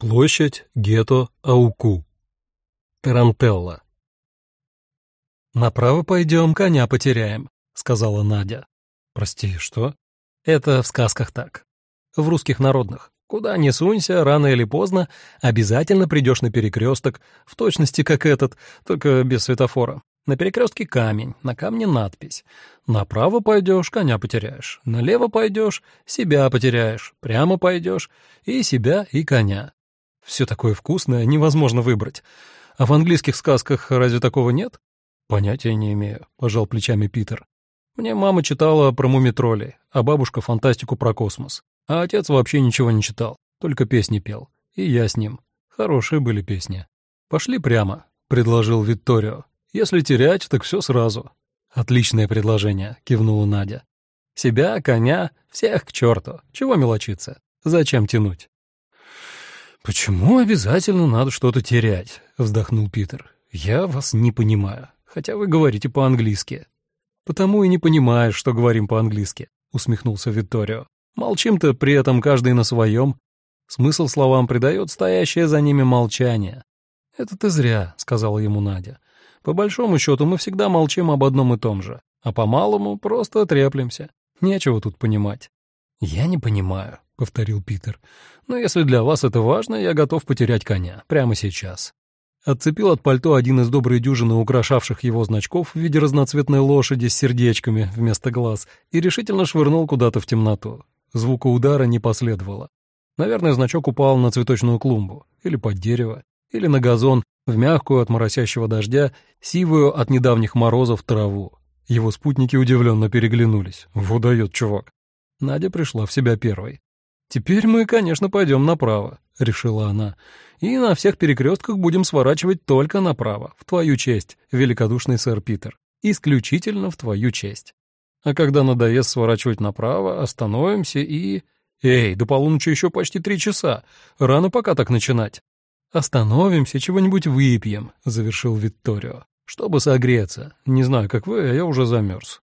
Площадь Гетто Ауку. Тарантелла. «Направо пойдем, коня потеряем», — сказала Надя. «Прости, что?» «Это в сказках так. В русских народных. Куда ни сунься, рано или поздно обязательно придешь на перекресток, в точности как этот, только без светофора. На перекрестке камень, на камне надпись. Направо пойдешь, коня потеряешь. Налево пойдешь, себя потеряешь. Прямо пойдешь, и себя, и коня. Все такое вкусное, невозможно выбрать. А в английских сказках разве такого нет? Понятия не имею, пожал плечами Питер. Мне мама читала про мумитролей, а бабушка фантастику про космос. А отец вообще ничего не читал, только песни пел. И я с ним. Хорошие были песни. Пошли прямо, предложил Витторио. Если терять, так все сразу. Отличное предложение, кивнула Надя. Себя, коня, всех к черту. Чего мелочиться? Зачем тянуть? «Почему обязательно надо что-то терять?» — вздохнул Питер. «Я вас не понимаю, хотя вы говорите по-английски». «Потому и не понимаешь, что говорим по-английски», — усмехнулся Витторио. «Молчим-то при этом каждый на своем. Смысл словам придает стоящее за ними молчание». «Это ты зря», — сказала ему Надя. «По большому счету мы всегда молчим об одном и том же, а по-малому просто треплемся. Нечего тут понимать». «Я не понимаю», — повторил Питер. «Но если для вас это важно, я готов потерять коня прямо сейчас». Отцепил от пальто один из доброй дюжины украшавших его значков в виде разноцветной лошади с сердечками вместо глаз и решительно швырнул куда-то в темноту. Звука удара не последовало. Наверное, значок упал на цветочную клумбу, или под дерево, или на газон, в мягкую от моросящего дождя, сивую от недавних морозов траву. Его спутники удивленно переглянулись. «Выдает чувак». Надя пришла в себя первой. «Теперь мы, конечно, пойдем направо», — решила она. «И на всех перекрестках будем сворачивать только направо, в твою честь, великодушный сэр Питер. Исключительно в твою честь. А когда надоест сворачивать направо, остановимся и... Эй, до полуночи еще почти три часа. Рано пока так начинать». «Остановимся, чего-нибудь выпьем», — завершил Витторио. «Чтобы согреться. Не знаю, как вы, а я уже замерз».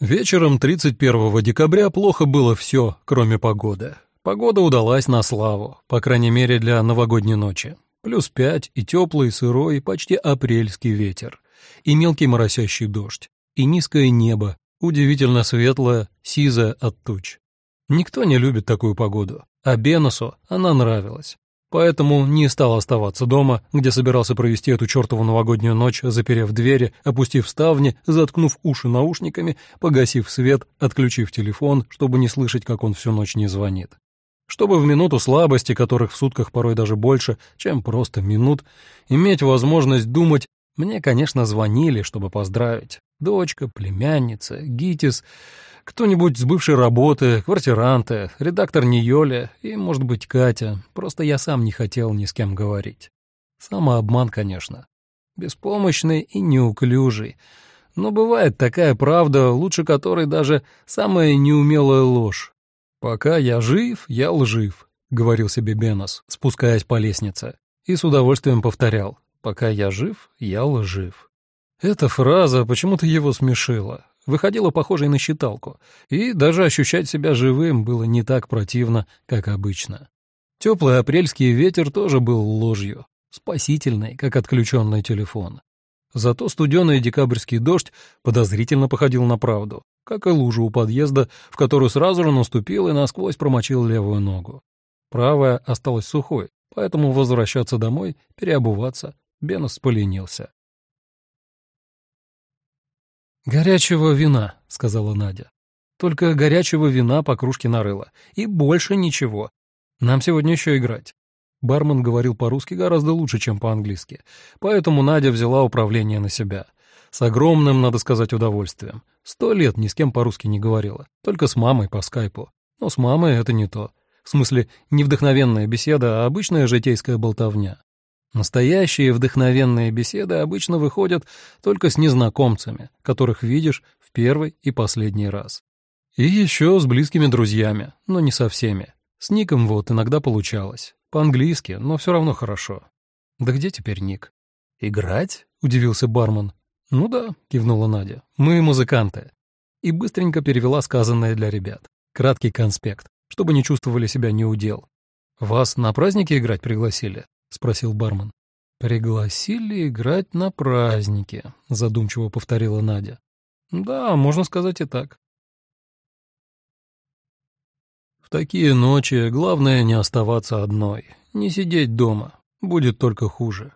Вечером 31 декабря плохо было все, кроме погоды. Погода удалась на славу, по крайней мере для новогодней ночи. Плюс пять и теплый, сырой, почти апрельский ветер, и мелкий моросящий дождь, и низкое небо, удивительно светлое, сизое от туч. Никто не любит такую погоду, а Беносу она нравилась поэтому не стал оставаться дома, где собирался провести эту чертову новогоднюю ночь, заперев двери, опустив ставни, заткнув уши наушниками, погасив свет, отключив телефон, чтобы не слышать, как он всю ночь не звонит. Чтобы в минуту слабости, которых в сутках порой даже больше, чем просто минут, иметь возможность думать, мне, конечно, звонили, чтобы поздравить. Дочка, племянница, Гитис, кто-нибудь с бывшей работы, квартиранты, редактор Ниоля и, может быть, Катя. Просто я сам не хотел ни с кем говорить. Самообман, конечно. Беспомощный и неуклюжий. Но бывает такая правда, лучше которой даже самая неумелая ложь. «Пока я жив, я лжив», — говорил себе Бенос, спускаясь по лестнице. И с удовольствием повторял «Пока я жив, я лжив». Эта фраза почему-то его смешила выходила похожей на считалку, и даже ощущать себя живым было не так противно, как обычно. Теплый апрельский ветер тоже был ложью, спасительной, как отключенный телефон. Зато студеный декабрьский дождь подозрительно походил на правду, как и лужа у подъезда, в которую сразу же наступил и насквозь промочил левую ногу. Правая осталась сухой, поэтому возвращаться домой, переобуваться, Бенос поленился. «Горячего вина», — сказала Надя. «Только горячего вина по кружке нарыла. И больше ничего. Нам сегодня еще играть». Бармен говорил по-русски гораздо лучше, чем по-английски, поэтому Надя взяла управление на себя. С огромным, надо сказать, удовольствием. Сто лет ни с кем по-русски не говорила, только с мамой по скайпу. Но с мамой это не то. В смысле, не вдохновенная беседа, а обычная житейская болтовня. Настоящие вдохновенные беседы обычно выходят только с незнакомцами, которых видишь в первый и последний раз. И еще с близкими друзьями, но не со всеми. С Ником вот иногда получалось. По-английски, но все равно хорошо. Да где теперь Ник? «Играть?» — удивился бармен. «Ну да», — кивнула Надя. «Мы музыканты». И быстренько перевела сказанное для ребят. Краткий конспект. чтобы не чувствовали себя неудел. «Вас на праздники играть пригласили?» — спросил бармен. «Пригласили играть на праздники», — задумчиво повторила Надя. «Да, можно сказать и так». В такие ночи главное не оставаться одной, не сидеть дома, будет только хуже.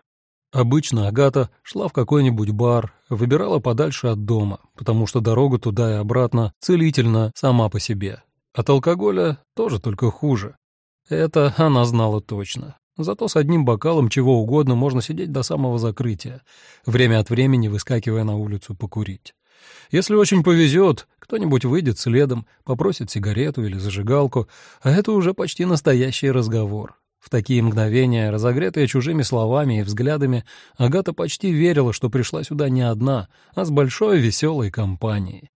Обычно Агата шла в какой-нибудь бар, выбирала подальше от дома, потому что дорога туда и обратно целительна сама по себе. От алкоголя тоже только хуже. Это она знала точно. Зато с одним бокалом чего угодно можно сидеть до самого закрытия, время от времени выскакивая на улицу покурить. Если очень повезет, кто-нибудь выйдет следом, попросит сигарету или зажигалку, а это уже почти настоящий разговор. В такие мгновения, разогретые чужими словами и взглядами, Агата почти верила, что пришла сюда не одна, а с большой веселой компанией.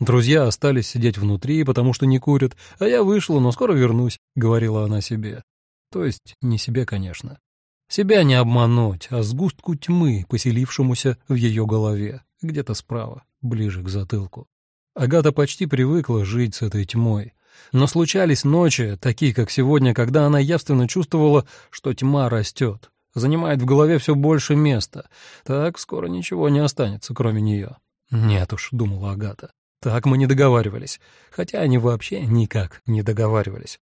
Друзья остались сидеть внутри, потому что не курят, а я вышла, но скоро вернусь, — говорила она себе. То есть не себе, конечно. Себя не обмануть, а сгустку тьмы, поселившемуся в ее голове, где-то справа, ближе к затылку. Агата почти привыкла жить с этой тьмой, но случались ночи, такие как сегодня, когда она явственно чувствовала, что тьма растет, занимает в голове все больше места. Так скоро ничего не останется, кроме нее. «Нет уж», — думала Агата, — «так мы не договаривались». Хотя они вообще никак не договаривались.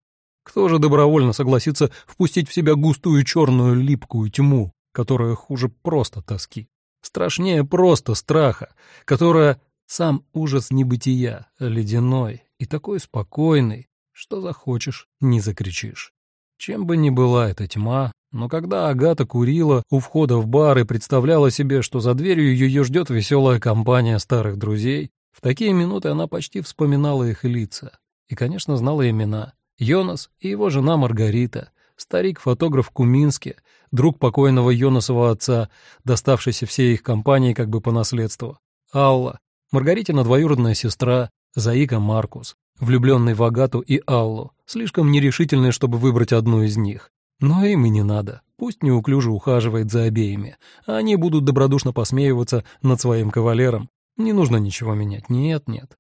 Кто же добровольно согласится впустить в себя густую черную липкую тьму, которая хуже просто тоски, страшнее просто страха, которая сам ужас небытия, ледяной и такой спокойный, что захочешь, не закричишь. Чем бы ни была эта тьма, но когда Агата курила у входа в бар и представляла себе, что за дверью ее ждет веселая компания старых друзей, в такие минуты она почти вспоминала их лица. И, конечно, знала имена. Йонас и его жена Маргарита, старик-фотограф Кумински, друг покойного Йонасова отца, доставшийся всей их компании как бы по наследству. Алла, Маргаритина двоюродная сестра, Заика Маркус, влюбленный в Агату и Аллу, слишком нерешительный, чтобы выбрать одну из них. Но им и не надо. Пусть неуклюже ухаживает за обеими, а они будут добродушно посмеиваться над своим кавалером. Не нужно ничего менять. Нет, нет.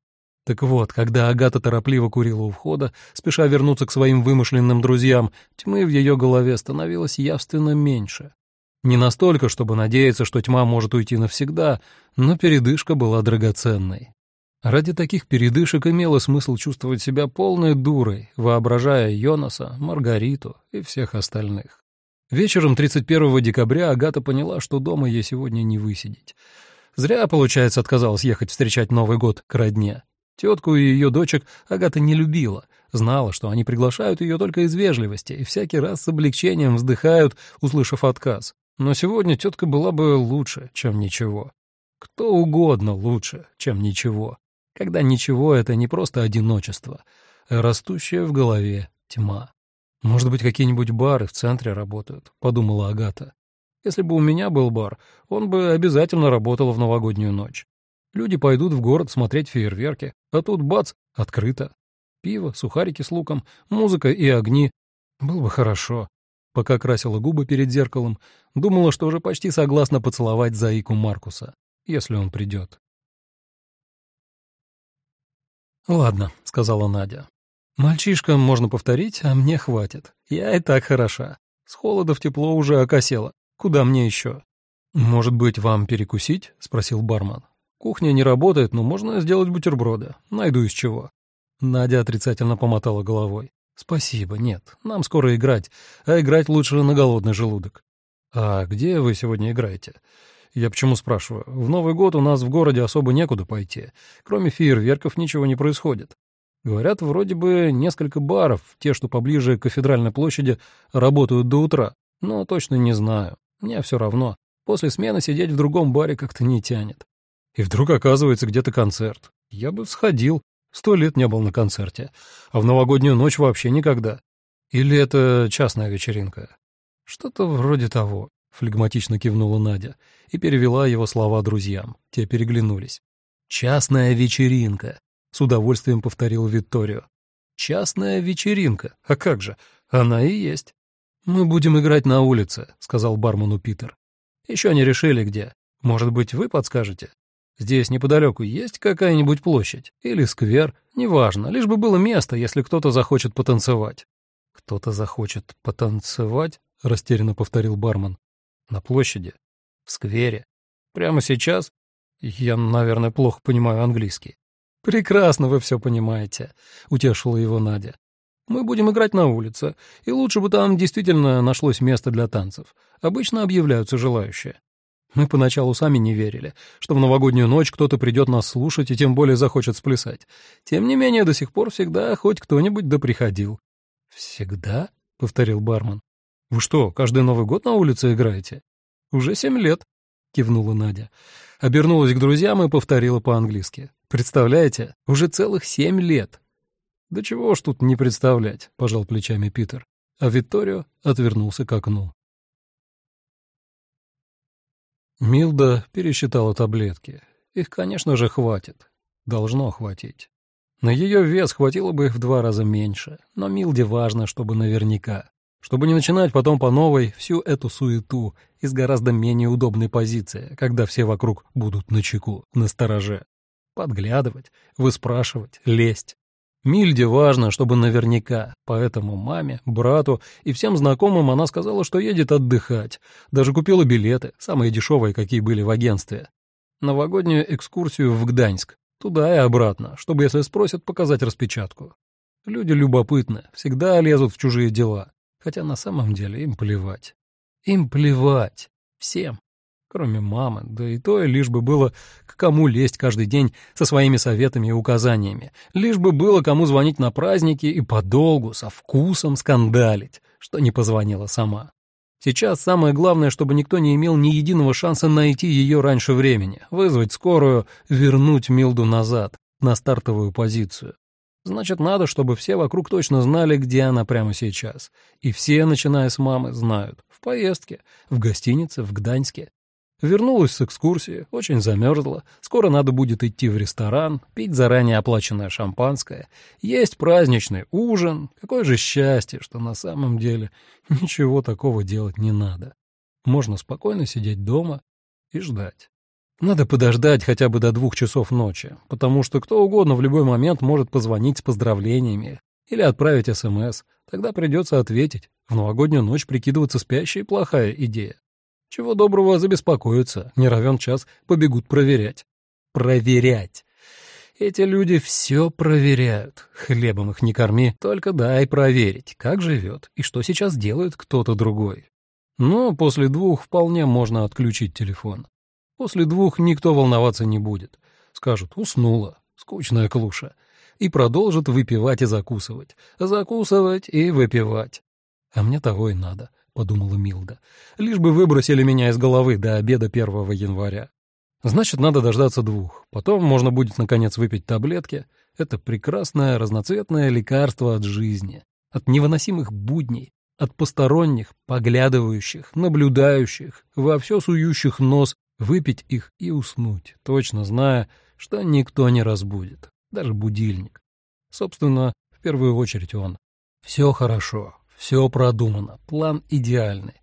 Так вот, когда Агата торопливо курила у входа, спеша вернуться к своим вымышленным друзьям, тьмы в ее голове становилось явственно меньше. Не настолько, чтобы надеяться, что тьма может уйти навсегда, но передышка была драгоценной. Ради таких передышек имело смысл чувствовать себя полной дурой, воображая Йонаса, Маргариту и всех остальных. Вечером 31 декабря Агата поняла, что дома ей сегодня не высидеть. Зря, получается, отказалась ехать встречать Новый год к родне. Тетку и ее дочек Агата не любила, знала, что они приглашают ее только из вежливости и всякий раз с облегчением вздыхают, услышав отказ. Но сегодня тетка была бы лучше, чем ничего. Кто угодно лучше, чем ничего. Когда ничего — это не просто одиночество, а растущая в голове тьма. «Может быть, какие-нибудь бары в центре работают», — подумала Агата. «Если бы у меня был бар, он бы обязательно работал в новогоднюю ночь. Люди пойдут в город смотреть фейерверки, а тут бац, открыто. Пиво, сухарики с луком, музыка и огни. Было бы хорошо. Пока красила губы перед зеркалом, думала, что уже почти согласна поцеловать Заику Маркуса, если он придет. «Ладно», — сказала Надя. «Мальчишкам можно повторить, а мне хватит. Я и так хороша. С холода в тепло уже окосела. Куда мне еще?» «Может быть, вам перекусить?» — спросил бармен. «Кухня не работает, но можно сделать бутерброды. Найду из чего». Надя отрицательно помотала головой. «Спасибо, нет, нам скоро играть, а играть лучше на голодный желудок». «А где вы сегодня играете?» «Я почему спрашиваю? В Новый год у нас в городе особо некуда пойти. Кроме фейерверков ничего не происходит. Говорят, вроде бы несколько баров, те, что поближе к кафедральной площади, работают до утра. Но точно не знаю. Мне все равно. После смены сидеть в другом баре как-то не тянет. И вдруг оказывается где-то концерт. Я бы сходил, Сто лет не был на концерте, а в новогоднюю ночь вообще никогда. Или это частная вечеринка? Что-то вроде того, флегматично кивнула Надя и перевела его слова друзьям. Те переглянулись. Частная вечеринка, с удовольствием повторил Викторио. Частная вечеринка. А как же? Она и есть. Мы будем играть на улице, сказал бармену Питер. Еще не решили где. Может быть, вы подскажете? Здесь неподалеку есть какая-нибудь площадь или сквер, неважно, лишь бы было место, если кто-то захочет потанцевать». «Кто-то захочет потанцевать?» — растерянно повторил бармен. «На площади? В сквере? Прямо сейчас? Я, наверное, плохо понимаю английский». «Прекрасно вы все понимаете», — утешила его Надя. «Мы будем играть на улице, и лучше бы там действительно нашлось место для танцев. Обычно объявляются желающие». Мы поначалу сами не верили, что в новогоднюю ночь кто-то придет нас слушать и тем более захочет сплясать. Тем не менее, до сих пор всегда хоть кто-нибудь да приходил. «Всегда?» — повторил бармен. «Вы что, каждый Новый год на улице играете?» «Уже семь лет», — кивнула Надя. Обернулась к друзьям и повторила по-английски. «Представляете, уже целых семь лет». «Да чего ж тут не представлять», — пожал плечами Питер. А Витторио отвернулся к окну. Милда пересчитала таблетки. Их, конечно же, хватит. Должно хватить. На ее вес хватило бы их в два раза меньше, но Милде важно, чтобы наверняка. Чтобы не начинать потом по новой всю эту суету из гораздо менее удобной позиции, когда все вокруг будут на чеку, на стороже. Подглядывать, выспрашивать, лезть. Мильде важно, чтобы наверняка, поэтому маме, брату и всем знакомым она сказала, что едет отдыхать. Даже купила билеты, самые дешевые, какие были в агентстве. Новогоднюю экскурсию в Гданьск, туда и обратно, чтобы, если спросят, показать распечатку. Люди любопытны, всегда лезут в чужие дела, хотя на самом деле им плевать. Им плевать. Всем кроме мамы, да и то лишь бы было к кому лезть каждый день со своими советами и указаниями, лишь бы было кому звонить на праздники и подолгу, со вкусом скандалить, что не позвонила сама. Сейчас самое главное, чтобы никто не имел ни единого шанса найти ее раньше времени, вызвать скорую, вернуть Милду назад, на стартовую позицию. Значит, надо, чтобы все вокруг точно знали, где она прямо сейчас. И все, начиная с мамы, знают. В поездке, в гостинице, в Гданьске. Вернулась с экскурсии, очень замерзла. Скоро надо будет идти в ресторан, пить заранее оплаченное шампанское, есть праздничный ужин. Какое же счастье, что на самом деле ничего такого делать не надо. Можно спокойно сидеть дома и ждать. Надо подождать хотя бы до двух часов ночи, потому что кто угодно в любой момент может позвонить с поздравлениями или отправить СМС. Тогда придется ответить. В новогоднюю ночь прикидываться спящей — плохая идея. Чего доброго забеспокоятся, не равен час побегут проверять. Проверять. Эти люди все проверяют. Хлебом их не корми, только дай проверить, как живет и что сейчас делает кто-то другой. Но после двух вполне можно отключить телефон. После двух никто волноваться не будет. Скажут «уснула», скучная клуша, и продолжат выпивать и закусывать, закусывать и выпивать. А мне того и надо подумала Милда. «Лишь бы выбросили меня из головы до обеда 1 января. Значит, надо дождаться двух. Потом можно будет, наконец, выпить таблетки. Это прекрасное разноцветное лекарство от жизни, от невыносимых будней, от посторонних, поглядывающих, наблюдающих, во все сующих нос, выпить их и уснуть, точно зная, что никто не разбудит, даже будильник. Собственно, в первую очередь он. Все хорошо, все продумано, план идеальный.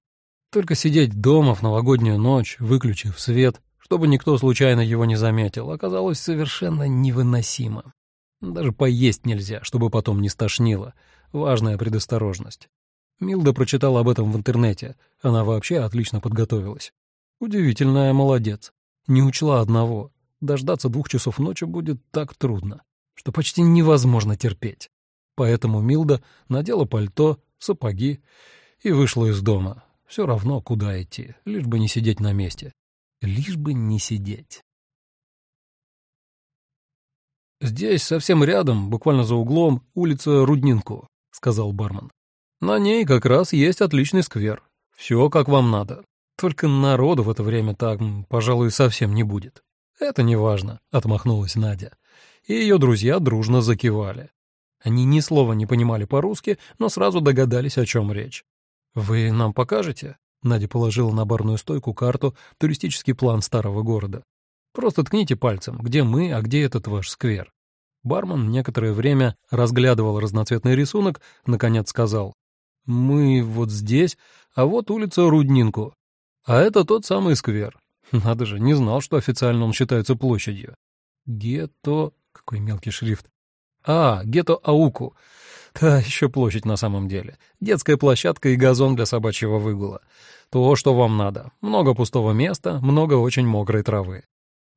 Только сидеть дома в новогоднюю ночь, выключив свет, чтобы никто случайно его не заметил, оказалось совершенно невыносимо. Даже поесть нельзя, чтобы потом не стошнило. Важная предосторожность. Милда прочитала об этом в интернете. Она вообще отлично подготовилась. Удивительная молодец. Не учла одного. Дождаться двух часов ночи будет так трудно, что почти невозможно терпеть. Поэтому Милда надела пальто, сапоги и вышла из дома. Все равно, куда идти, лишь бы не сидеть на месте. Лишь бы не сидеть. «Здесь, совсем рядом, буквально за углом, улица Руднинку», — сказал бармен. «На ней как раз есть отличный сквер. Все как вам надо. Только народу в это время так, пожалуй, совсем не будет». «Это не важно», — отмахнулась Надя. И ее друзья дружно закивали. Они ни слова не понимали по-русски, но сразу догадались, о чем речь. «Вы нам покажете?» Надя положила на барную стойку карту, туристический план старого города. «Просто ткните пальцем, где мы, а где этот ваш сквер». Бармен некоторое время разглядывал разноцветный рисунок, наконец сказал. «Мы вот здесь, а вот улица Руднинку. А это тот самый сквер. Надо же, не знал, что официально он считается площадью. Гетто... Какой мелкий шрифт. А, Гетто Ауку. Та еще площадь на самом деле. Детская площадка и газон для собачьего выгула. То, что вам надо. Много пустого места, много очень мокрой травы.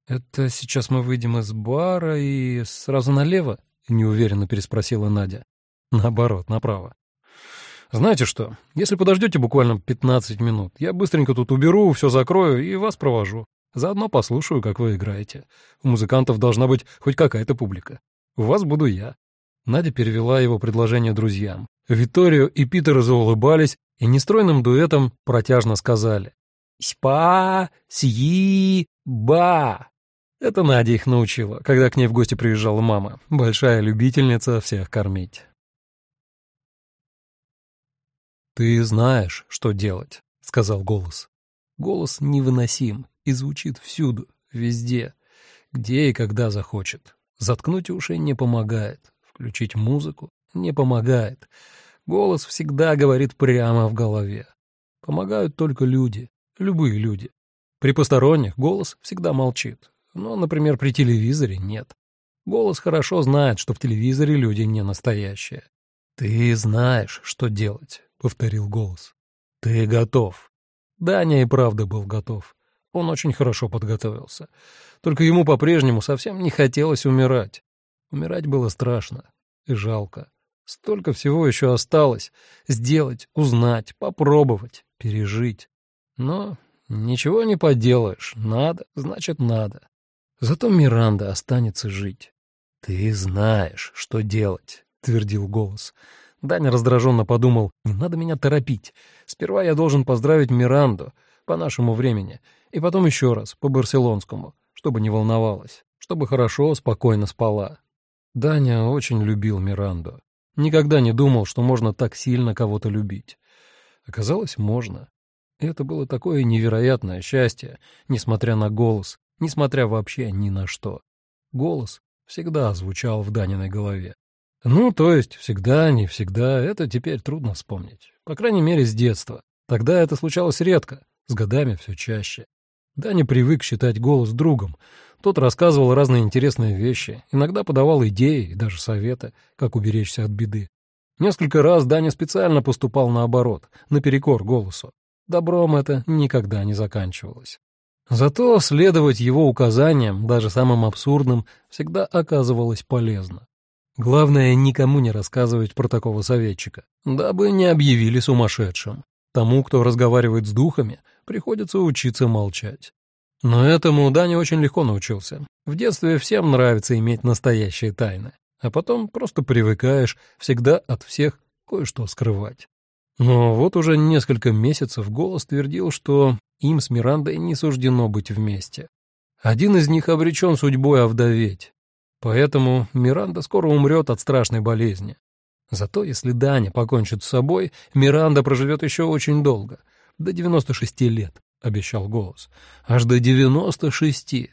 «Это сейчас мы выйдем из бара и сразу налево?» — неуверенно переспросила Надя. «Наоборот, направо». «Знаете что, если подождете буквально 15 минут, я быстренько тут уберу, все закрою и вас провожу. Заодно послушаю, как вы играете. У музыкантов должна быть хоть какая-то публика. У вас буду я». Надя перевела его предложение друзьям. Виторио и Питер заулыбались и нестройным дуэтом протяжно сказали «Спа-си-ба». Это Надя их научила, когда к ней в гости приезжала мама, большая любительница всех кормить. «Ты знаешь, что делать», — сказал голос. Голос невыносим и звучит всюду, везде, где и когда захочет. Заткнуть уши не помогает, включить музыку не помогает. Голос всегда говорит прямо в голове. Помогают только люди, любые люди. При посторонних голос всегда молчит, но, например, при телевизоре нет. Голос хорошо знает, что в телевизоре люди не настоящие. «Ты знаешь, что делать», — повторил голос. «Ты готов». Даня и правда был готов. Он очень хорошо подготовился. Только ему по-прежнему совсем не хотелось умирать. Умирать было страшно и жалко. Столько всего еще осталось. Сделать, узнать, попробовать, пережить. Но ничего не поделаешь. Надо, значит, надо. Зато Миранда останется жить. «Ты знаешь, что делать», — твердил голос. Даня раздраженно подумал, не надо меня торопить. Сперва я должен поздравить Миранду по нашему времени, и потом еще раз, по барселонскому, чтобы не волновалась, чтобы хорошо, спокойно спала. Даня очень любил Миранду. Никогда не думал, что можно так сильно кого-то любить. Оказалось, можно. И это было такое невероятное счастье, несмотря на голос, несмотря вообще ни на что. Голос всегда звучал в Даниной голове. Ну, то есть всегда, не всегда, это теперь трудно вспомнить. По крайней мере, с детства. Тогда это случалось редко, с годами все чаще. Даня привык считать голос другом. Тот рассказывал разные интересные вещи, иногда подавал идеи и даже советы, как уберечься от беды. Несколько раз Даня специально поступал наоборот, наперекор голосу. Добром это никогда не заканчивалось. Зато следовать его указаниям, даже самым абсурдным, всегда оказывалось полезно. Главное, никому не рассказывать про такого советчика, дабы не объявили сумасшедшим. Тому, кто разговаривает с духами, приходится учиться молчать. Но этому Даня очень легко научился. В детстве всем нравится иметь настоящие тайны, а потом просто привыкаешь всегда от всех кое-что скрывать. Но вот уже несколько месяцев голос твердил, что им с Мирандой не суждено быть вместе. Один из них обречен судьбой овдоветь. Поэтому Миранда скоро умрет от страшной болезни. Зато если Даня покончит с собой, Миранда проживет еще очень долго. До 96 лет, обещал голос. Аж до 96.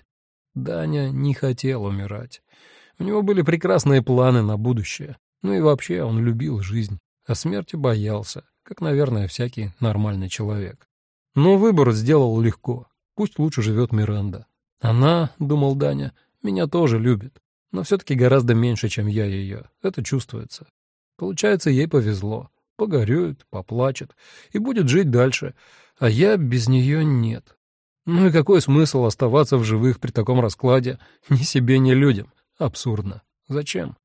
Даня не хотел умирать. У него были прекрасные планы на будущее. Ну и вообще он любил жизнь, а смерти боялся, как, наверное, всякий нормальный человек. Но выбор сделал легко. Пусть лучше живет Миранда. Она, думал Даня, меня тоже любит, но все-таки гораздо меньше, чем я ее. Это чувствуется. Получается, ей повезло. Погорюет, поплачет и будет жить дальше, а я без нее нет. Ну и какой смысл оставаться в живых при таком раскладе? Ни себе, ни людям. Абсурдно. Зачем?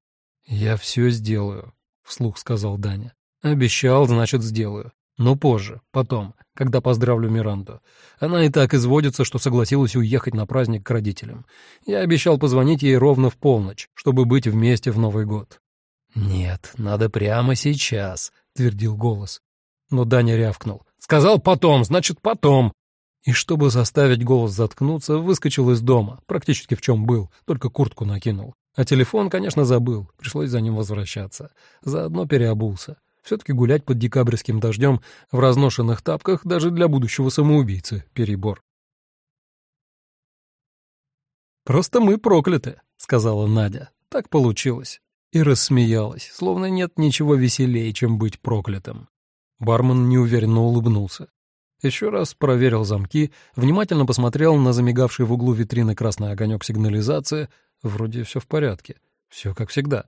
«Я все сделаю», — вслух сказал Даня. «Обещал, значит, сделаю. Но позже, потом, когда поздравлю Миранду. Она и так изводится, что согласилась уехать на праздник к родителям. Я обещал позвонить ей ровно в полночь, чтобы быть вместе в Новый год. «Нет, надо прямо сейчас», — твердил голос. Но Даня рявкнул. «Сказал потом, значит, потом». И чтобы заставить голос заткнуться, выскочил из дома, практически в чем был, только куртку накинул. А телефон, конечно, забыл, пришлось за ним возвращаться. Заодно переобулся. Все-таки гулять под декабрьским дождем в разношенных тапках даже для будущего самоубийцы — перебор. «Просто мы прокляты», — сказала Надя. «Так получилось». И рассмеялась, словно нет ничего веселее, чем быть проклятым. Бармен неуверенно улыбнулся. Еще раз проверил замки, внимательно посмотрел на замигавший в углу витрины красный огонек сигнализации. Вроде все в порядке. Все как всегда.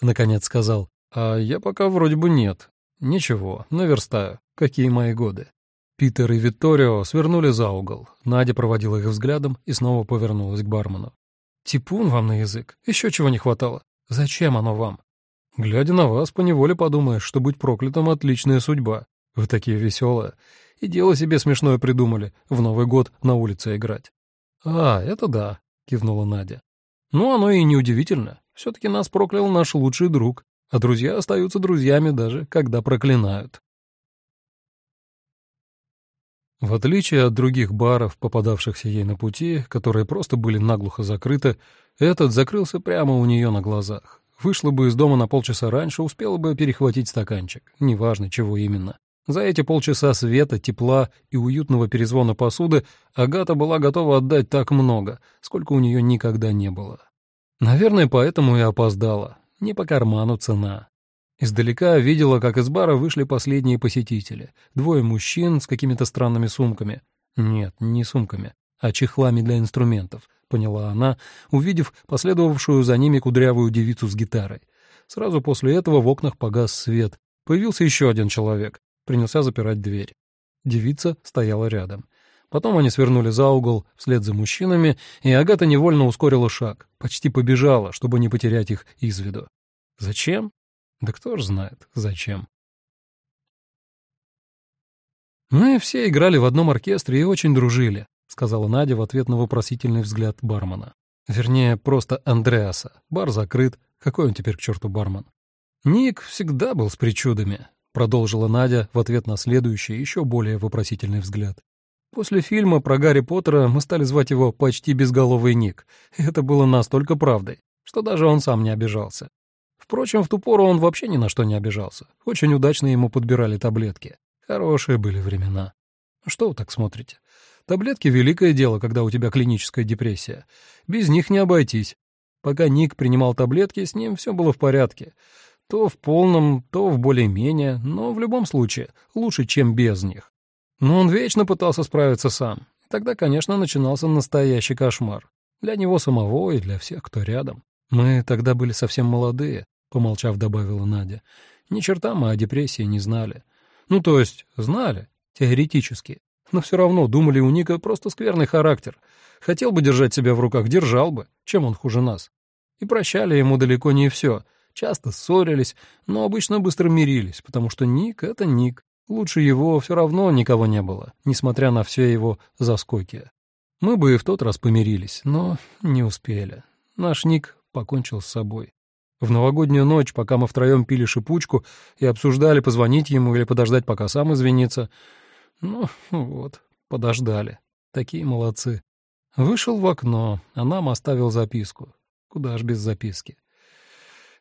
Наконец сказал, а я пока вроде бы нет. Ничего, наверстаю. Какие мои годы. Питер и Витторио свернули за угол. Надя проводила их взглядом и снова повернулась к бармену. «Типун вам на язык. Еще чего не хватало. Зачем оно вам?» «Глядя на вас, поневоле подумаешь, что быть проклятым — отличная судьба. Вы такие веселые. И дело себе смешное придумали — в Новый год на улице играть». «А, это да», — кивнула Надя. «Ну, оно и неудивительно. Все-таки нас проклял наш лучший друг, а друзья остаются друзьями даже, когда проклинают». В отличие от других баров, попадавшихся ей на пути, которые просто были наглухо закрыты, этот закрылся прямо у нее на глазах. Вышла бы из дома на полчаса раньше, успела бы перехватить стаканчик, неважно, чего именно. За эти полчаса света, тепла и уютного перезвона посуды Агата была готова отдать так много, сколько у нее никогда не было. Наверное, поэтому и опоздала. Не по карману цена. Издалека видела, как из бара вышли последние посетители. Двое мужчин с какими-то странными сумками. Нет, не сумками, а чехлами для инструментов, поняла она, увидев последовавшую за ними кудрявую девицу с гитарой. Сразу после этого в окнах погас свет. Появился еще один человек, принялся запирать дверь. Девица стояла рядом. Потом они свернули за угол вслед за мужчинами, и Агата невольно ускорила шаг, почти побежала, чтобы не потерять их из виду. Зачем? Да кто ж знает, зачем. «Мы все играли в одном оркестре и очень дружили», — сказала Надя в ответ на вопросительный взгляд бармена. Вернее, просто Андреаса. Бар закрыт. Какой он теперь к черту бармен? Ник всегда был с причудами, продолжила Надя в ответ на следующий, еще более вопросительный взгляд. После фильма про Гарри Поттера мы стали звать его почти безголовый Ник. И это было настолько правдой, что даже он сам не обижался. Впрочем, в ту пору он вообще ни на что не обижался. Очень удачно ему подбирали таблетки. Хорошие были времена. Что вы так смотрите? Таблетки — великое дело, когда у тебя клиническая депрессия. Без них не обойтись. Пока Ник принимал таблетки, с ним все было в порядке. То в полном, то в более-менее, но в любом случае лучше, чем без них. Но он вечно пытался справиться сам. тогда, конечно, начинался настоящий кошмар. Для него самого и для всех, кто рядом. Мы тогда были совсем молодые, — помолчав, добавила Надя. «Ни черта мы о депрессии не знали. Ну, то есть, знали, теоретически. Но все равно думали, у Ника просто скверный характер. Хотел бы держать себя в руках, держал бы. Чем он хуже нас? И прощали ему далеко не все. Часто ссорились, но обычно быстро мирились, потому что Ник — это Ник. Лучше его все равно никого не было, несмотря на все его заскоки. Мы бы и в тот раз помирились, но не успели. Наш Ник покончил с собой. В новогоднюю ночь, пока мы втроем пили шипучку и обсуждали, позвонить ему или подождать, пока сам извинится. Ну, вот, подождали. Такие молодцы. Вышел в окно, а нам оставил записку. Куда ж без записки.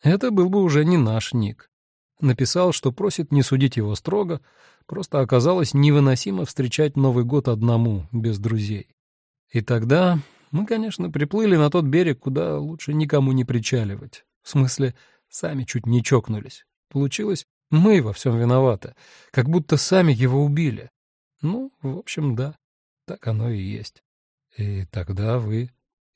Это был бы уже не наш ник. Написал, что просит не судить его строго, просто оказалось невыносимо встречать Новый год одному, без друзей. И тогда мы, конечно, приплыли на тот берег, куда лучше никому не причаливать. В смысле, сами чуть не чокнулись. Получилось, мы во всем виноваты, как будто сами его убили. Ну, в общем, да, так оно и есть. И тогда вы...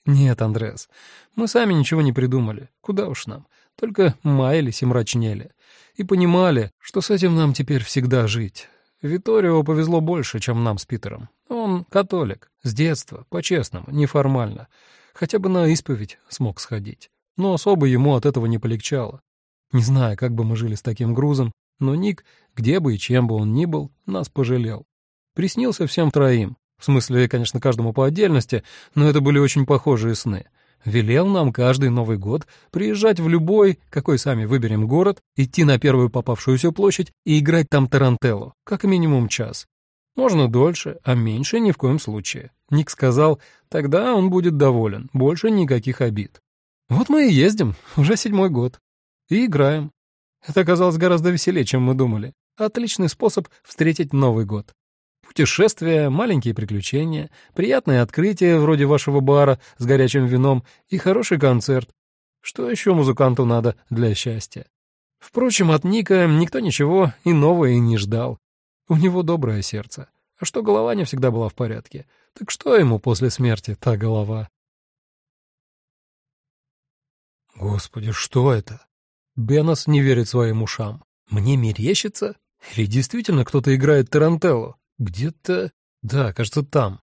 Нет, Андрес, мы сами ничего не придумали. Куда уж нам. Только маялись и мрачнели. И понимали, что с этим нам теперь всегда жить. Виторио повезло больше, чем нам с Питером. Он католик, с детства, по-честному, неформально. Хотя бы на исповедь смог сходить но особо ему от этого не полегчало. Не знаю, как бы мы жили с таким грузом, но Ник, где бы и чем бы он ни был, нас пожалел. Приснился всем троим. В смысле, конечно, каждому по отдельности, но это были очень похожие сны. Велел нам каждый Новый год приезжать в любой, какой сами выберем город, идти на первую попавшуюся площадь и играть там тарантеллу, как минимум час. Можно дольше, а меньше ни в коем случае. Ник сказал, тогда он будет доволен, больше никаких обид. Вот мы и ездим, уже седьмой год. И играем. Это оказалось гораздо веселее, чем мы думали. Отличный способ встретить Новый год. Путешествия, маленькие приключения, приятные открытия вроде вашего бара с горячим вином и хороший концерт. Что еще музыканту надо для счастья? Впрочем, от Ника никто ничего иного и не ждал. У него доброе сердце. А что голова не всегда была в порядке, так что ему после смерти та голова? Господи, что это? Бенос не верит своим ушам. Мне мерещится? Или действительно кто-то играет тарантеллу? Где-то... Да, кажется, там.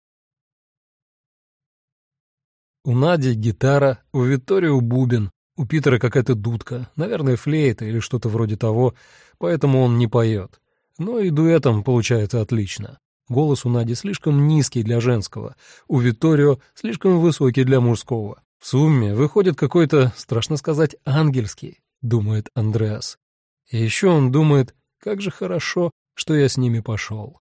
У Нади гитара, у Виктории бубен, у Питера какая-то дудка, наверное, флейта или что-то вроде того, поэтому он не поет. Но и дуэтом получается отлично. Голос у Нади слишком низкий для женского, у Виторио слишком высокий для мужского. В сумме выходит какой-то, страшно сказать, ангельский, думает Андреас. И еще он думает, как же хорошо, что я с ними пошел.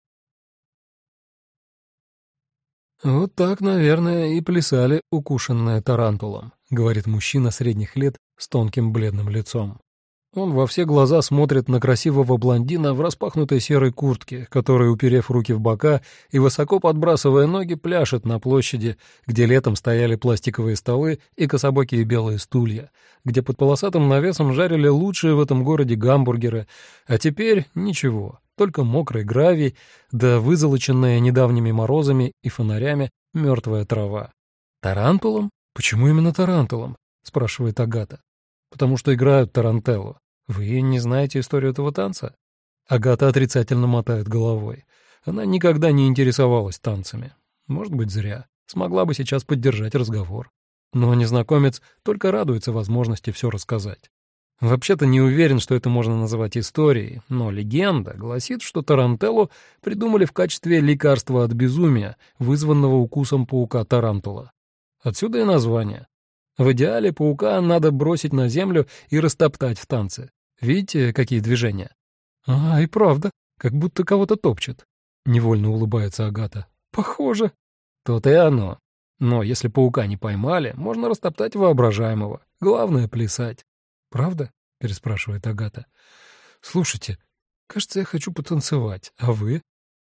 «Вот так, наверное, и плясали, укушенная тарантулом», — говорит мужчина средних лет с тонким бледным лицом. Он во все глаза смотрит на красивого блондина в распахнутой серой куртке, который, уперев руки в бока и высоко подбрасывая ноги, пляшет на площади, где летом стояли пластиковые столы и кособокие белые стулья, где под полосатым навесом жарили лучшие в этом городе гамбургеры, а теперь ничего, только мокрый гравий, да вызолоченная недавними морозами и фонарями мертвая трава. «Тарантулом? Почему именно тарантулом?» — спрашивает Агата потому что играют тарантеллу. Вы не знаете историю этого танца?» Агата отрицательно мотает головой. Она никогда не интересовалась танцами. Может быть, зря. Смогла бы сейчас поддержать разговор. Но незнакомец только радуется возможности все рассказать. Вообще-то не уверен, что это можно называть историей, но легенда гласит, что тарантеллу придумали в качестве лекарства от безумия, вызванного укусом паука тарантула. Отсюда и название. В идеале паука надо бросить на землю и растоптать в танце. Видите, какие движения? А, и правда, как будто кого-то топчет. Невольно улыбается Агата. Похоже. То-то и оно. Но если паука не поймали, можно растоптать воображаемого. Главное — плясать. «Правда?» — переспрашивает Агата. «Слушайте, кажется, я хочу потанцевать. А вы?»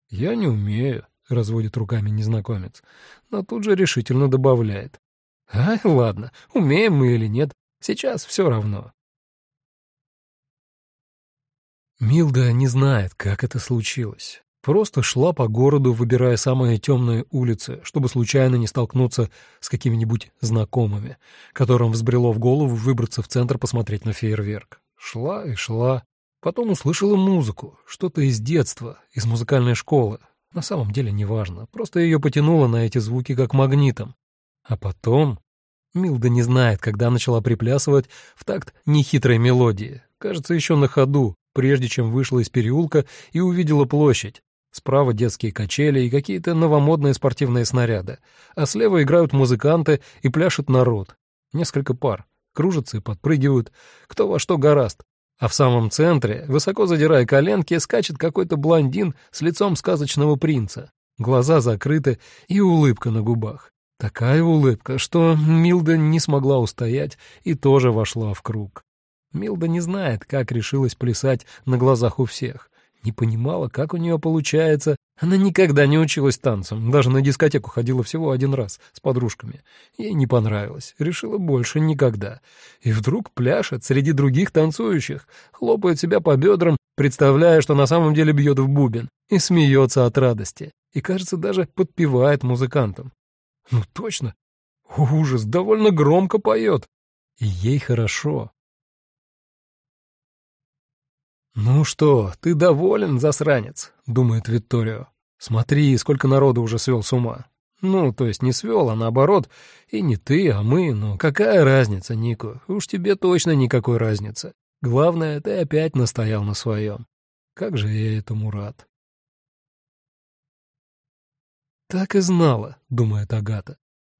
«Я не умею», — разводит руками незнакомец, но тут же решительно добавляет. Ай, ладно, умеем мы или нет, сейчас все равно. Милда не знает, как это случилось. Просто шла по городу, выбирая самые темные улицы, чтобы случайно не столкнуться с какими-нибудь знакомыми, которым взбрело в голову выбраться в центр посмотреть на фейерверк. Шла и шла. Потом услышала музыку, что-то из детства, из музыкальной школы. На самом деле неважно, просто ее потянуло на эти звуки как магнитом. А потом... Милда не знает, когда начала приплясывать в такт нехитрой мелодии. Кажется, еще на ходу, прежде чем вышла из переулка и увидела площадь. Справа детские качели и какие-то новомодные спортивные снаряды, а слева играют музыканты и пляшет народ. Несколько пар. Кружатся и подпрыгивают, кто во что гораст. А в самом центре, высоко задирая коленки, скачет какой-то блондин с лицом сказочного принца. Глаза закрыты и улыбка на губах. Такая улыбка, что Милда не смогла устоять и тоже вошла в круг. Милда не знает, как решилась плясать на глазах у всех. Не понимала, как у нее получается. Она никогда не училась танцам, даже на дискотеку ходила всего один раз с подружками. Ей не понравилось, решила больше никогда. И вдруг пляшет среди других танцующих, хлопает себя по бедрам, представляя, что на самом деле бьет в бубен, и смеется от радости. И, кажется, даже подпевает музыкантам. Ну точно. Ужас, довольно громко поет. И ей хорошо. «Ну что, ты доволен, засранец?» — думает Витторио. «Смотри, сколько народу уже свел с ума. Ну, то есть не свел, а наоборот. И не ты, а мы. Ну, какая разница, Нико? Уж тебе точно никакой разницы. Главное, ты опять настоял на своем. Как же я этому рад». «Так и знала», — думает Агата.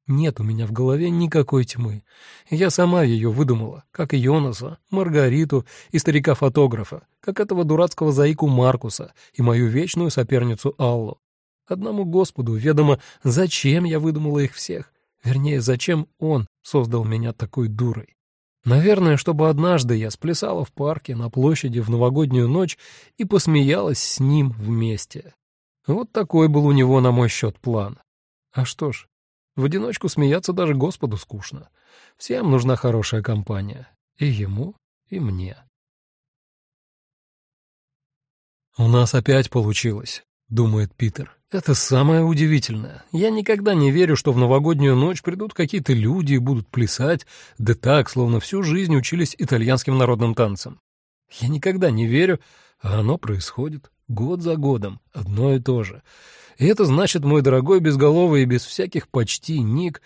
«Нет у меня в голове никакой тьмы. Я сама ее выдумала, как и Йонаса, Маргариту и старика-фотографа, как этого дурацкого заику Маркуса и мою вечную соперницу Аллу. Одному Господу ведомо, зачем я выдумала их всех. Вернее, зачем он создал меня такой дурой. Наверное, чтобы однажды я сплясала в парке на площади в новогоднюю ночь и посмеялась с ним вместе. Вот такой был у него на мой счет план. А что ж, в одиночку смеяться даже Господу скучно. Всем нужна хорошая компания. И ему, и мне. «У нас опять получилось», — думает Питер. Это самое удивительное. Я никогда не верю, что в новогоднюю ночь придут какие-то люди и будут плясать, да так, словно всю жизнь учились итальянским народным танцам. Я никогда не верю, а оно происходит год за годом, одно и то же. И это значит, мой дорогой безголовый и без всяких почти ник,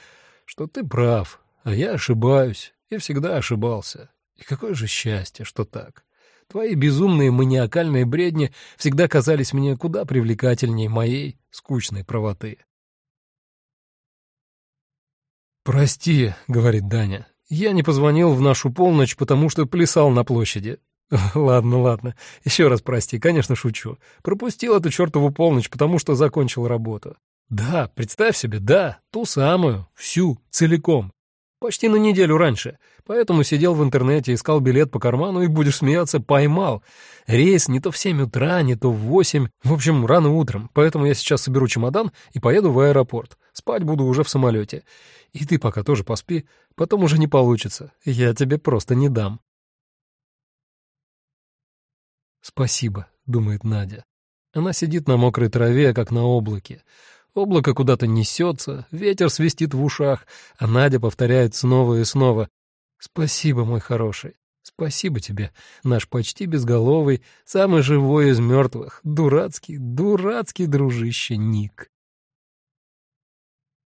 что ты прав, а я ошибаюсь и всегда ошибался. И какое же счастье, что так. Твои безумные маниакальные бредни всегда казались мне куда привлекательнее моей скучной правоты. «Прости», — говорит Даня, — «я не позвонил в нашу полночь, потому что плясал на площади». «Ладно, ладно, еще раз прости, конечно, шучу. Пропустил эту чертову полночь, потому что закончил работу». «Да, представь себе, да, ту самую, всю, целиком. Почти на неделю раньше. Поэтому сидел в интернете, искал билет по карману и, будешь смеяться, поймал. Рейс не то в семь утра, не то в восемь. В общем, рано утром. Поэтому я сейчас соберу чемодан и поеду в аэропорт. Спать буду уже в самолете. И ты пока тоже поспи, потом уже не получится. Я тебе просто не дам. «Спасибо», — думает Надя. Она сидит на мокрой траве, как на облаке. Облако куда-то несется, ветер свистит в ушах, а Надя повторяет снова и снова. «Спасибо, мой хороший, спасибо тебе, наш почти безголовый, самый живой из мертвых, дурацкий, дурацкий дружище Ник».